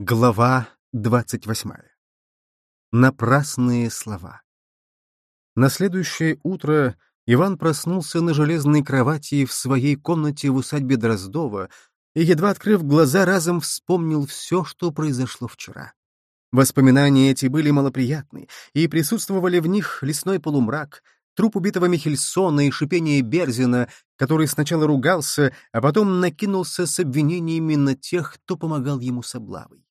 Глава двадцать восьмая. Напрасные слова. На следующее утро Иван проснулся на железной кровати в своей комнате в усадьбе Дроздова и, едва открыв глаза, разом вспомнил все, что произошло вчера. Воспоминания эти были малоприятны, и присутствовали в них лесной полумрак, труп убитого Михельсона и шипение Берзина, который сначала ругался, а потом накинулся с обвинениями на тех, кто помогал ему с облавой.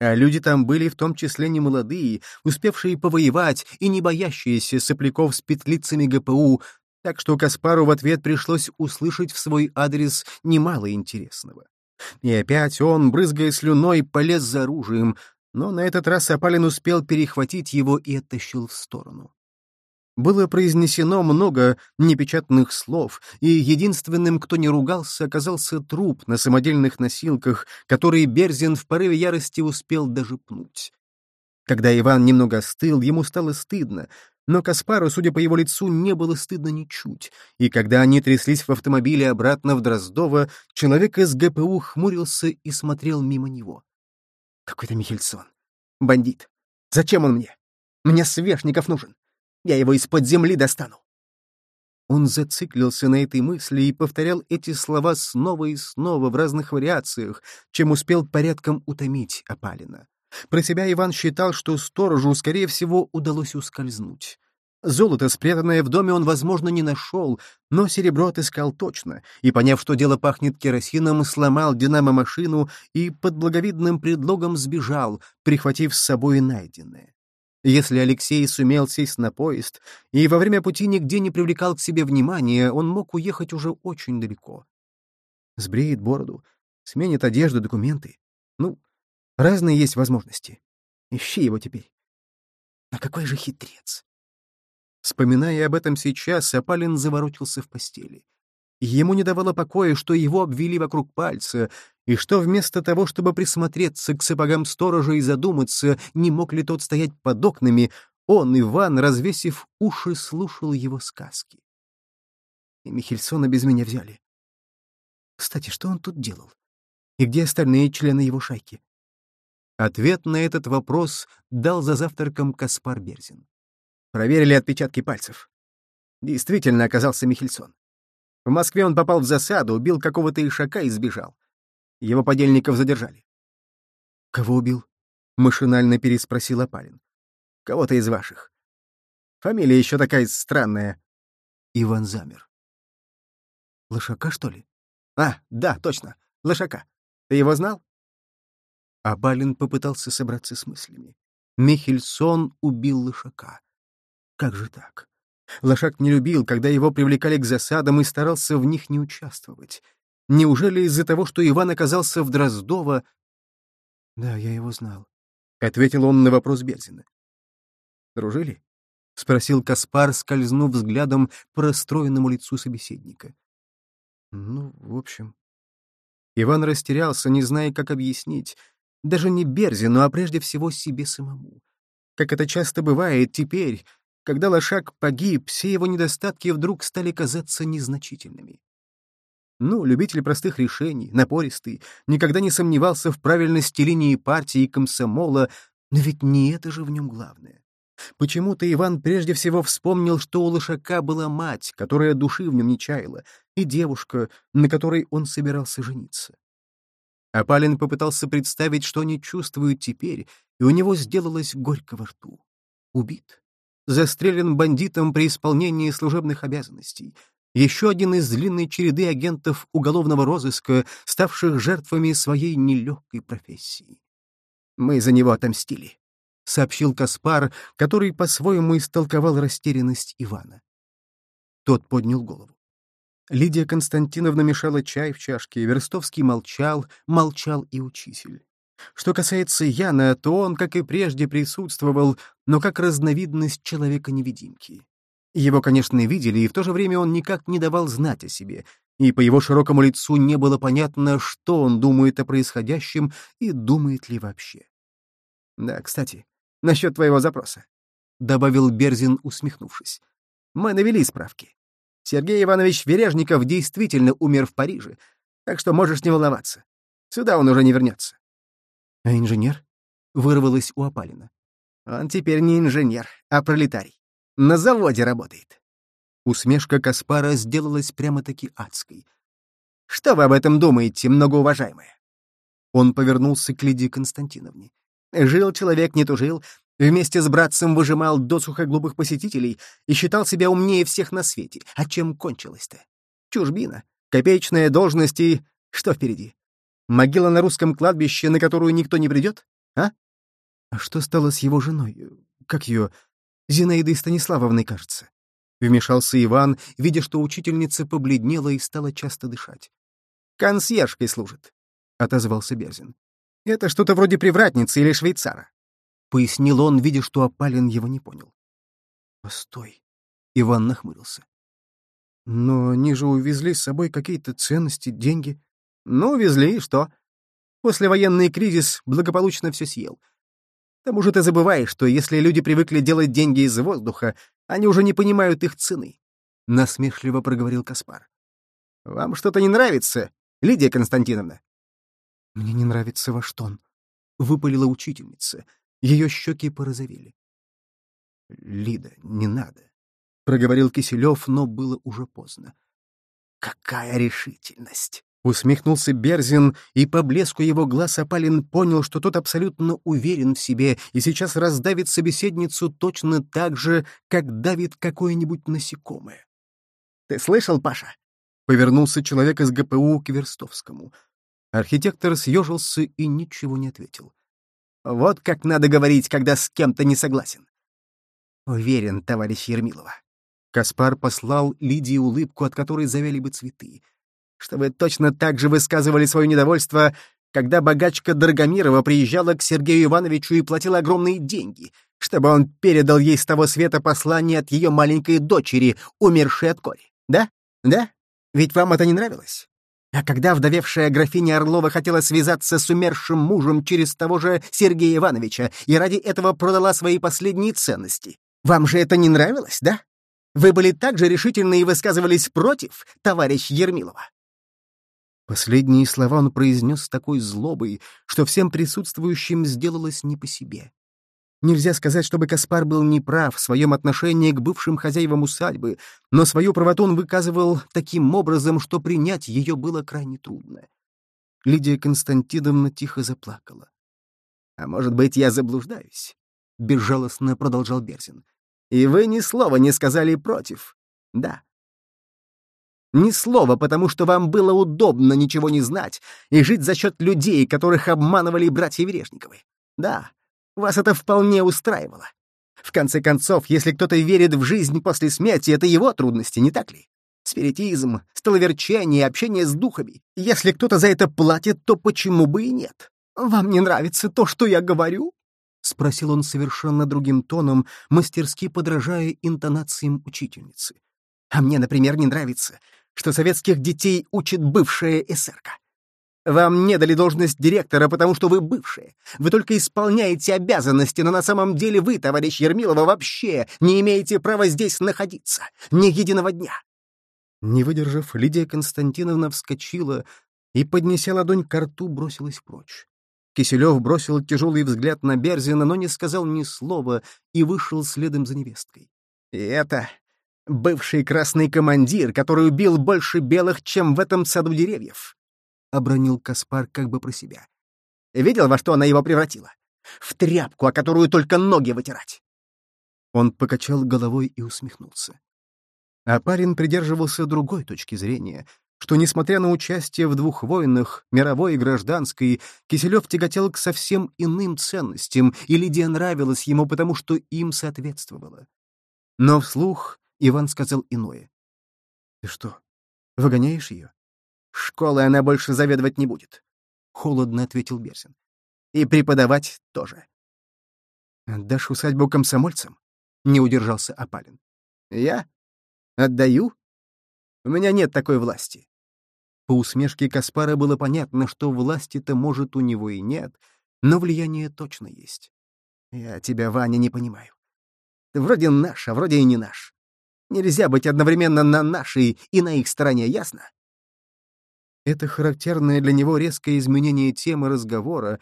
А люди там были в том числе не молодые, успевшие повоевать и не боящиеся сопляков с петлицами ГПУ, так что Каспару в ответ пришлось услышать в свой адрес немало интересного. И опять он, брызгая слюной, полез за оружием, но на этот раз Апалин успел перехватить его и оттащил в сторону. Было произнесено много непечатных слов, и единственным, кто не ругался, оказался труп на самодельных носилках, который Берзин в порыве ярости успел даже пнуть. Когда Иван немного остыл, ему стало стыдно, но Каспару, судя по его лицу, не было стыдно ничуть, и когда они тряслись в автомобиле обратно в Дроздово, человек из ГПУ хмурился и смотрел мимо него. «Какой-то Михельсон. Бандит. Зачем он мне? Мне Свешников нужен. Я его из-под земли достану. Он зациклился на этой мысли и повторял эти слова снова и снова в разных вариациях, чем успел порядком утомить Апалина. Про себя Иван считал, что сторожу, скорее всего, удалось ускользнуть. Золото, спрятанное в доме, он, возможно, не нашел, но серебро отыскал точно, и, поняв, что дело пахнет керосином, сломал динамо-машину и под благовидным предлогом сбежал, прихватив с собой найденное. Если Алексей сумел сесть на поезд и во время пути нигде не привлекал к себе внимания, он мог уехать уже очень далеко. Сбреет бороду, сменит одежду, документы. Ну, разные есть возможности. Ищи его теперь. А какой же хитрец! Вспоминая об этом сейчас, Апалин заворочился в постели. Ему не давало покоя, что его обвели вокруг пальца, и что вместо того, чтобы присмотреться к сапогам сторожа и задуматься, не мог ли тот стоять под окнами, он, Иван, развесив уши, слушал его сказки. И Михельсона без меня взяли. Кстати, что он тут делал? И где остальные члены его шайки? Ответ на этот вопрос дал за завтраком Каспар Берзин. Проверили отпечатки пальцев. Действительно оказался Михельсон. В Москве он попал в засаду, убил какого-то ишака и сбежал. Его подельников задержали. «Кого убил?» — машинально переспросил Апалин. «Кого-то из ваших. Фамилия еще такая странная». Иван замер. «Лошака, что ли?» «А, да, точно, Лошака. Ты его знал?» Абалин попытался собраться с мыслями. Михельсон убил Лошака. Как же так? Лошак не любил, когда его привлекали к засадам и старался в них не участвовать. Неужели из-за того, что Иван оказался в Дроздово... — Да, я его знал, — ответил он на вопрос Берзина. — Дружили? — спросил Каспар, скользнув взглядом по расстроенному лицу собеседника. — Ну, в общем... Иван растерялся, не зная, как объяснить. Даже не Берзину, а прежде всего себе самому. Как это часто бывает теперь, когда лошак погиб, все его недостатки вдруг стали казаться незначительными. Ну, любитель простых решений, напористый, никогда не сомневался в правильности линии партии и комсомола, но ведь не это же в нем главное. Почему-то Иван прежде всего вспомнил, что у лошака была мать, которая души в нем не чаяла, и девушка, на которой он собирался жениться. Апалин попытался представить, что они чувствуют теперь, и у него сделалось горько во рту. Убит. Застрелен бандитом при исполнении служебных обязанностей — еще один из длинной череды агентов уголовного розыска, ставших жертвами своей нелегкой профессии. «Мы за него отомстили», — сообщил Каспар, который по-своему истолковал растерянность Ивана. Тот поднял голову. Лидия Константиновна мешала чай в чашке, Верстовский молчал, молчал и учитель. Что касается Яна, то он, как и прежде, присутствовал, но как разновидность человека-невидимки. Его, конечно, видели, и в то же время он никак не давал знать о себе, и по его широкому лицу не было понятно, что он думает о происходящем и думает ли вообще. «Да, кстати, насчет твоего запроса», — добавил Берзин, усмехнувшись. «Мы навели справки. Сергей Иванович Вережников действительно умер в Париже, так что можешь не волноваться. Сюда он уже не вернется». А инженер? Вырвалось у Апалина. Он теперь не инженер, а пролетарий. На заводе работает. Усмешка Каспара сделалась прямо-таки адской. Что вы об этом думаете, многоуважаемая? Он повернулся к Лидии Константиновне. Жил человек, не тужил, вместе с братцем выжимал досуха глупых посетителей и считал себя умнее всех на свете. А чем кончилось-то? Чужбина, копеечная должность и... Что впереди? Могила на русском кладбище, на которую никто не придет? А? А что стало с его женой? Как ее? Зинаидой Станиславовной, кажется. Вмешался Иван, видя, что учительница побледнела и стала часто дышать. «Консьержкой служит», — отозвался Берзин. «Это что-то вроде привратницы или швейцара», — пояснил он, видя, что Апалин его не понял. «Постой», — Иван нахмурился. «Но они же увезли с собой какие-то ценности, деньги». «Ну, везли, и что? Послевоенный кризис благополучно все съел. К тому же ты забываешь, что если люди привыкли делать деньги из воздуха, они уже не понимают их цены. Насмешливо проговорил Каспар. Вам что-то не нравится, Лидия Константиновна? Мне не нравится ваш тон, выпалила учительница. Ее щеки порозовели. Лида, не надо, проговорил Киселев, но было уже поздно. Какая решительность! Усмехнулся Берзин, и по блеску его глаз Апалин понял, что тот абсолютно уверен в себе и сейчас раздавит собеседницу точно так же, как давит какое-нибудь насекомое. «Ты слышал, Паша?» — повернулся человек из ГПУ к Верстовскому. Архитектор съежился и ничего не ответил. «Вот как надо говорить, когда с кем-то не согласен». «Уверен, товарищ Ермилова». Каспар послал Лидии улыбку, от которой завяли бы цветы — что вы точно так же высказывали свое недовольство, когда богачка Драгомирова приезжала к Сергею Ивановичу и платила огромные деньги, чтобы он передал ей с того света послание от ее маленькой дочери, умершей от кори. Да? Да? Ведь вам это не нравилось? А когда вдовевшая графиня Орлова хотела связаться с умершим мужем через того же Сергея Ивановича и ради этого продала свои последние ценности, вам же это не нравилось, да? Вы были так же решительны и высказывались против, товарищ Ермилова. Последние слова он произнес с такой злобой, что всем присутствующим сделалось не по себе. Нельзя сказать, чтобы Каспар был неправ в своем отношении к бывшим хозяевам усадьбы, но свою правоту он выказывал таким образом, что принять ее было крайне трудно. Лидия Константиновна тихо заплакала. «А может быть, я заблуждаюсь?» — безжалостно продолжал Берзин. «И вы ни слова не сказали против. Да, ни слова, потому что вам было удобно ничего не знать и жить за счет людей, которых обманывали братья Вережниковы. Да, вас это вполне устраивало. В конце концов, если кто-то верит в жизнь после смерти, это его трудности, не так ли? Спиритизм, столоверчание, общение с духами. Если кто-то за это платит, то почему бы и нет? Вам не нравится то, что я говорю? — спросил он совершенно другим тоном, мастерски подражая интонациям учительницы. «А мне, например, не нравится, что советских детей учит бывшая эсерка. Вам не дали должность директора, потому что вы бывшие. Вы только исполняете обязанности, но на самом деле вы, товарищ Ермилова, вообще не имеете права здесь находиться. Ни единого дня. Не выдержав, Лидия Константиновна вскочила и, поднеся ладонь к рту, бросилась прочь. Киселев бросил тяжелый взгляд на Берзина, но не сказал ни слова и вышел следом за невесткой. «И это Бывший красный командир, который убил больше белых, чем в этом саду деревьев. Обронил Каспар как бы про себя. Видел, во что она его превратила? В тряпку, о которую только ноги вытирать. Он покачал головой и усмехнулся. А парень придерживался другой точки зрения, что, несмотря на участие в двух войнах, мировой и гражданской, Киселев тяготел к совсем иным ценностям, и Лидия нравилась ему, потому что им соответствовала. Но вслух Иван сказал иное. «Ты что, выгоняешь ее?» «Школой она больше заведовать не будет», — холодно ответил Берсин. «И преподавать тоже». «Отдашь усадьбу комсомольцам?» — не удержался Апалин. «Я? Отдаю? У меня нет такой власти». По усмешке Каспара было понятно, что власти-то, может, у него и нет, но влияние точно есть. «Я тебя, Ваня, не понимаю. Ты вроде наш, а вроде и не наш. Нельзя быть одновременно на нашей и на их стороне, ясно? Это характерное для него резкое изменение темы разговора,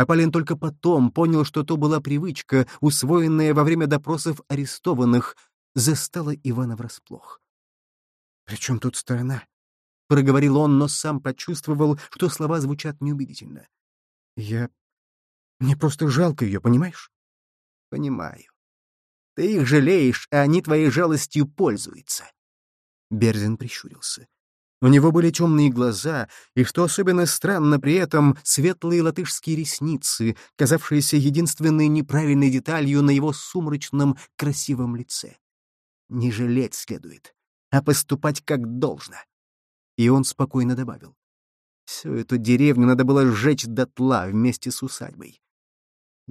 Аполлин только потом понял, что то была привычка, усвоенная во время допросов арестованных, застала Ивана врасплох. «При чем тут сторона?» — проговорил он, но сам почувствовал, что слова звучат неубедительно. «Я... Мне просто жалко ее, понимаешь?» «Понимаю. Ты их жалеешь, а они твоей жалостью пользуются». Берзин прищурился. У него были темные глаза, и, что особенно странно, при этом светлые латышские ресницы, казавшиеся единственной неправильной деталью на его сумрачном, красивом лице. Не жалеть следует, а поступать как должно. И он спокойно добавил. Всю эту деревню надо было сжечь дотла вместе с усадьбой.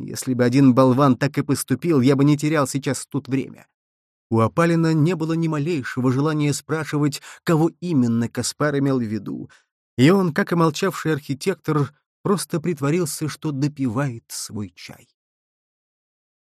Если бы один болван так и поступил, я бы не терял сейчас тут время. У Апалина не было ни малейшего желания спрашивать, кого именно Каспар имел в виду, и он, как и молчавший архитектор, просто притворился, что допивает свой чай.